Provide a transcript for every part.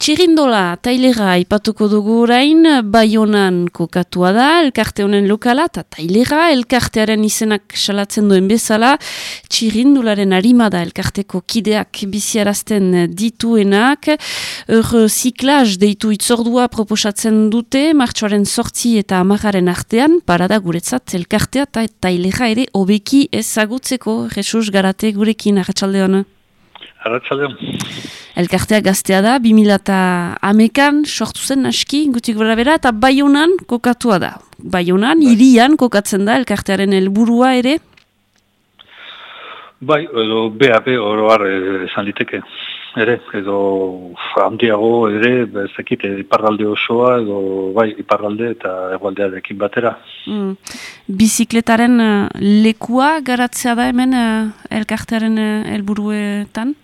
Txirindola, tailera ipatuko dugu orain, baionan kokatua da, elkarte honen lokala, eta tailera, elkartearen izenak salatzen duen bezala, txirindularen harimada elkarteko kideak biziarazten dituenak, ur ziklaz deitu itzordua proposatzen dute, martxoaren sortzi eta amagaren artean, parada guretzat elkartea eta tailera ere obeki ezagutzeko, Jesus Garate gurekin, arratsalde hona. Arratxaldeon. Elkartea gaztea da, 2000 eta amekan sortu zen aski, gutik bera bera, eta baionan kokatua da. Baionan, bai. irian kokatzen da, elkartearen helburua ere? Bai, edo BAP oroar esan liteke. Ere, edo handiago ere, bezakit, iparralde osoa, edo bai, iparralde eta egualdearekin batera. Mm. Bizikletaren uh, lekua garatzea da hemen elkartearen helburuetan?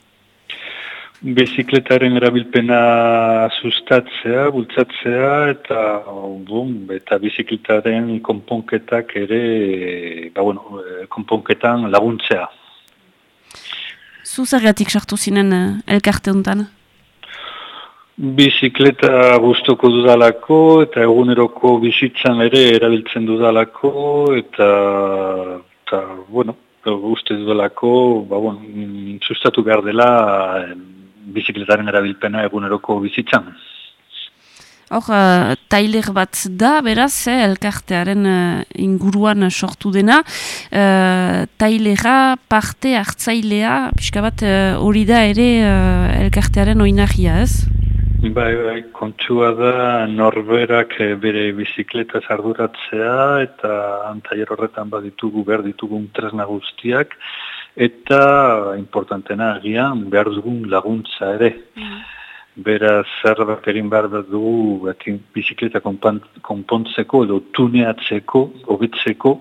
Bizikletaren erabilpena sustatzea, bultzatzea eta bum, eta bizikletaren konponketak ere, ba bueno, konponketan laguntzea. Zuzergatik sartu zinen uh, elkarte honetan? Bizikleta guztoko dudalako eta eguneroko bizitzan ere erabiltzen dudalako eta, eta bueno, uste dudalako, ba, bueno, sustatu behar dela bizikletaren erabilpena eguneroko bizitzan. Hor, uh, tailer bat da, beraz, eh, elkartearen uh, inguruan sortu dena. Uh, tailera parte hartzailea, pixka bat hori da ere elkartearen oinahia, ez? Bai, bai, kontsua da norberak bere bizikleta arduratzea eta antaier horretan baditugu behar ditugun tresna guztiak eta importantena agian behar dugun laguntza ere. Mm. Bera zer bat egin behar bat dugu bizikleta konpontzeko edo tuneatzeko, hobitzeko,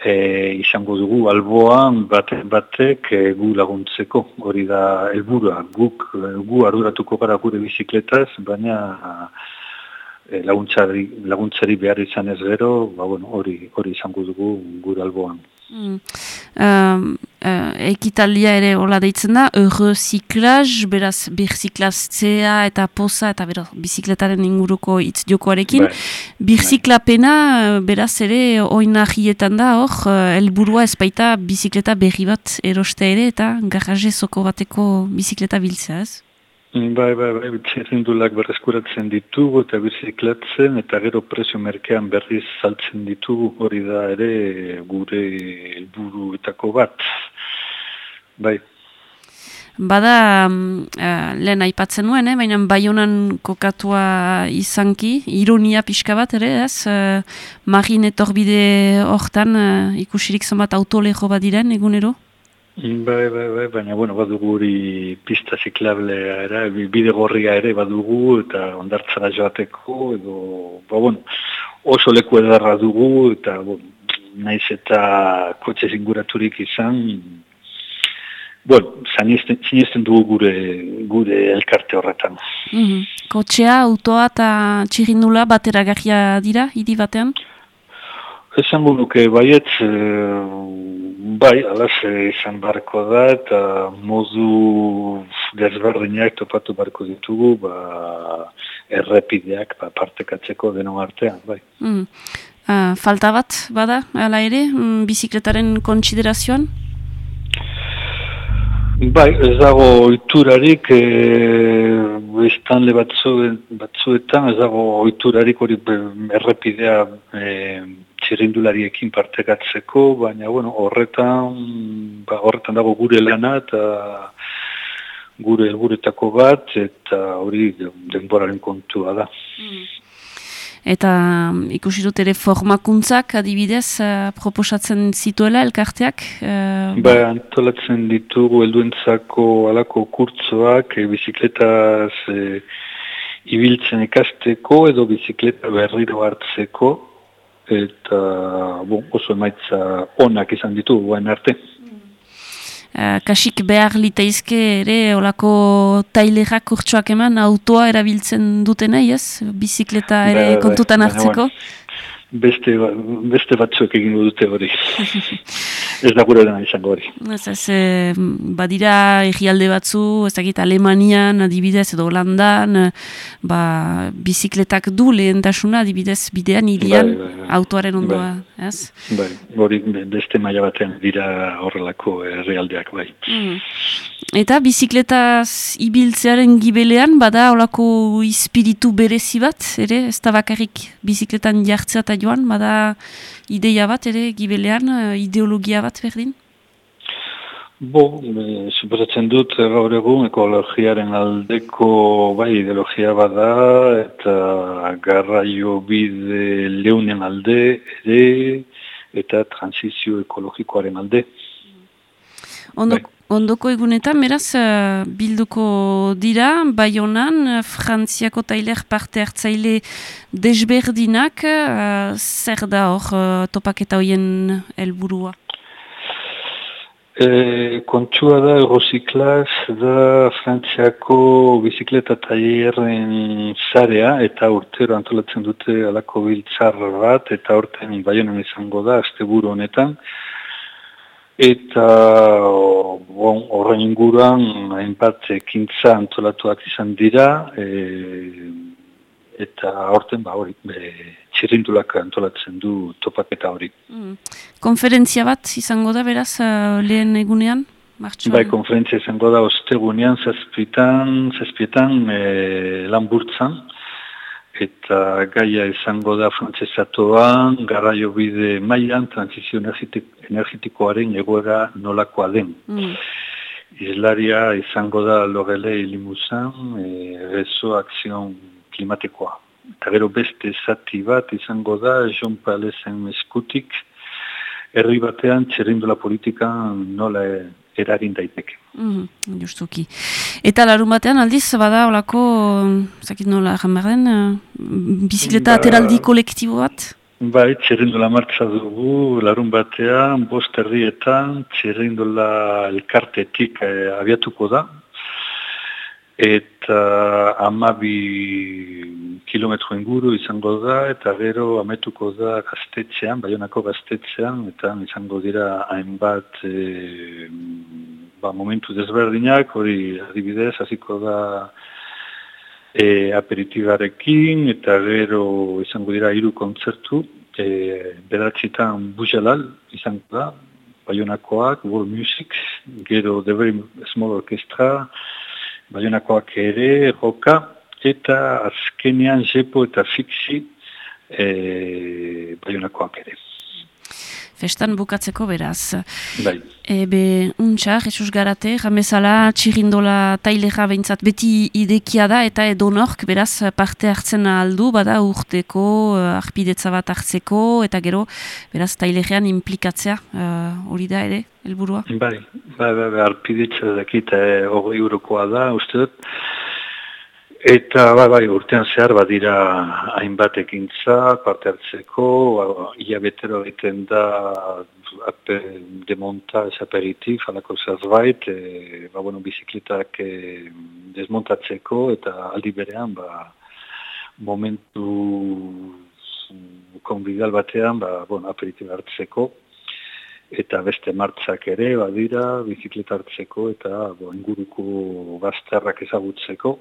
e, izango dugu alboan batek batek e, gu laguntzeko. Hori da helburua guk gu arduratuko gara gure bizikletaz, baina e, laguntzari, laguntzari behar izan ez gero, ba, bueno, hori, hori izango dugu gure alboan. Mm. Uh, ekitaldia ere hola deitzen da, eurreziklaz, beraz, birziklaztzea eta poza, eta beraz, bizikletaren inguruko hitz jokoarekin. Bai. Birziklapena, beraz, ere, oinahietan da, hor, helburua ez baita bizikleta berri bat eroste ere, eta garraje zoko bateko bizikleta biltzea, ez? Bai, bai, bai, txerrindulak berreskuratzen ditugu eta birziklatzen eta gero presio merkean berriz saltzen ditugu hori da ere gure helburuetako bat. Bai. Bada, uh, lehen aipatzen nuen, eh? baina baionan kokatua izanki, ironia pixka bat ere, ez? Uh, Marin etorbide hortan uh, ikusirik zonbat autolejo bat diren, egunero? Bai, bai, bai, baina, bueno, badugu hori pista ziklablea era, bide gorria ere badugu eta ondartzara joateko, edo, ba, bueno, oso leku edarra dugu eta, bon, naiz eta kotxe zinguraturik izan, bueno, zinezten dugu gure, gure elkarte horretan. Mm -hmm. Kotxea, autoa eta txirindula batera dira, hidi batean? Esan buruke, baiet, e, bai, alaz izan barko da, eta mozu desberdinak topatu barko ditugu, ba, errepideak ba, partekatzeko denon artean, bai. Mm. Uh, falta bat, bada, ala ere, mm, bizikletaren kontsiderazioan? Bai, ez dago oiturarik, e, estanle batzuetan, ez dago oiturarik hori errepidea e, txirrindulariekin partekatzeko, baina bueno, horretan, ba, horretan dago gure lana eta gure helburetako bat eta hori denboraren kontua da. Mm. Eta um, ikusi dut ere formakuntzak adibidez uh, proposatzen zituela elkarteak? Uh, ba, antolatzen ditugu helduentzako alako kurtzoak e, bizikletaz e, ibiltzen ikasteko edo bizikleta berriro hartzeko eta bon, oso emaitza onak izan ditu guen arte. Uh, kasik behar litaizke ere olako tailerak kurtsuak eman autoa erabiltzen duten nahi ez? Bizikleta ere ba, kontutan hartzeko? ba, beste batzuek egin dute hori. ez da gure dena izango hori. Ez ez, e, badira egialde batzu, ez dakit Alemanian, adibidez, edo Holandan, eh, ba, bizikletak du lehentasuna, adibidez, bidean, ilian, bai, bai, bai. autoaren ondoa, bai. ez? Bai, hori beste maila batean dira horrelako herrialdeak bai. Mm. Eta bizikletaz ibiltzearen gibelean, bada olako ispiritu berezi bat, ere, ez da bakarrik bizikletan jartzea eta joan, bada ideia bat, ere, gibelean, eh, ideologia bat berdin? Bo, e, suposatzen dut, gaur egun, ekologiaren aldeko, bai, ideologia bada, eta garraio bide leunen alde, ere, eta transizio ekologikoaren alde. Ondo, bai. Ondoko egunetan, beraz, uh, bilduko dira, Bayonan, uh, Frantziako tailer parte hartzaile desberdinak, uh, zer da hor uh, topaketa hoien helburua? E, kontua da, Eurociklaz da Frantziako bizikleta tailerren zarea, eta urtero antolatzen dute alako biltzar bat, eta urten Bayonan izango da, azte honetan, Eta bon, horren inguruan hainbat ekintza antolatuak izan dira e, eta horten ba hori txirrindulak antolatzen du topaketa hori. Mm. Konferentzia bat izango da beraz uh, lehen egunean? Martxuan? Bai, konferentzia izango da ostegunean zazpietan, zazpietan e, lanburtzan eta gaia izango da frantzesatoan, garraio bide mailan, transizio energetikoaren egoera nolakoa den. Mm. Islaria izango da logele ilimuzan, e, rezo akzion klimatikoa. Eta gero beste zati bat izango da, John Palesen eskutik, herri batean txerrindola politika nola eragin daiteke. Mm, justuki. Eta larun batean aldiz, bada olako, zakit nola den, uh, bizikleta ba, ateraldi kolektibo bat? Bai, txerrindola martza dugu, larun batean, bost herrietan, txerrindola elkartetik eh, abiatuko da, eta amabi kilometro inguru izango da, eta gero ametuko da gaztetxean, baionako gaztetxean, eta izango dira hainbat e, ba, momentu desberdinak, hori adibidez, hasiko da e, aperitibarekin, eta gero izango dira hiru kontzertu, e, beratxitan bujalal izango da, Bayonakoak, World Music, gero The Very Small Orchestra, Bayonakoak ere, Roka, eta azkenean Jepo eta Fixi, e, Bayonakoak ere festan bukatzeko beraz. Bai. Ebe, untxa, Jesus Garate, jamezala, txirindola tailera behintzat beti idekia da, eta edonork beraz parte hartzen aldu, bada urteko, uh, arpidetza bat hartzeko, eta gero, beraz, tailerean implikatzea, uh, hori da ere, helburua. Bai, bai, bai, bai arpidetza dakita hori eurokoa da, uste dut, Eta bai, bai, urtean zehar badira hainbat ekintza, parte hartzeko, ba, ia betero egiten da ape, demonta ez aperitif, alako zerbait, e, ba, bueno, bizikletak e, desmontatzeko eta aldi berean, ba, momentu konbidal batean, ba, bueno, aperitif hartzeko, eta beste martzak ere, badira, bizikleta hartzeko eta bo, inguruko bazterrak ezagutzeko.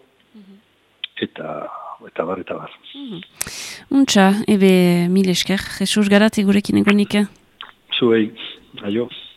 Eta eta bar eta bar. Mm Untxa, ebe mil esker, Jesus garat egurekin egonik? Zuei, aio.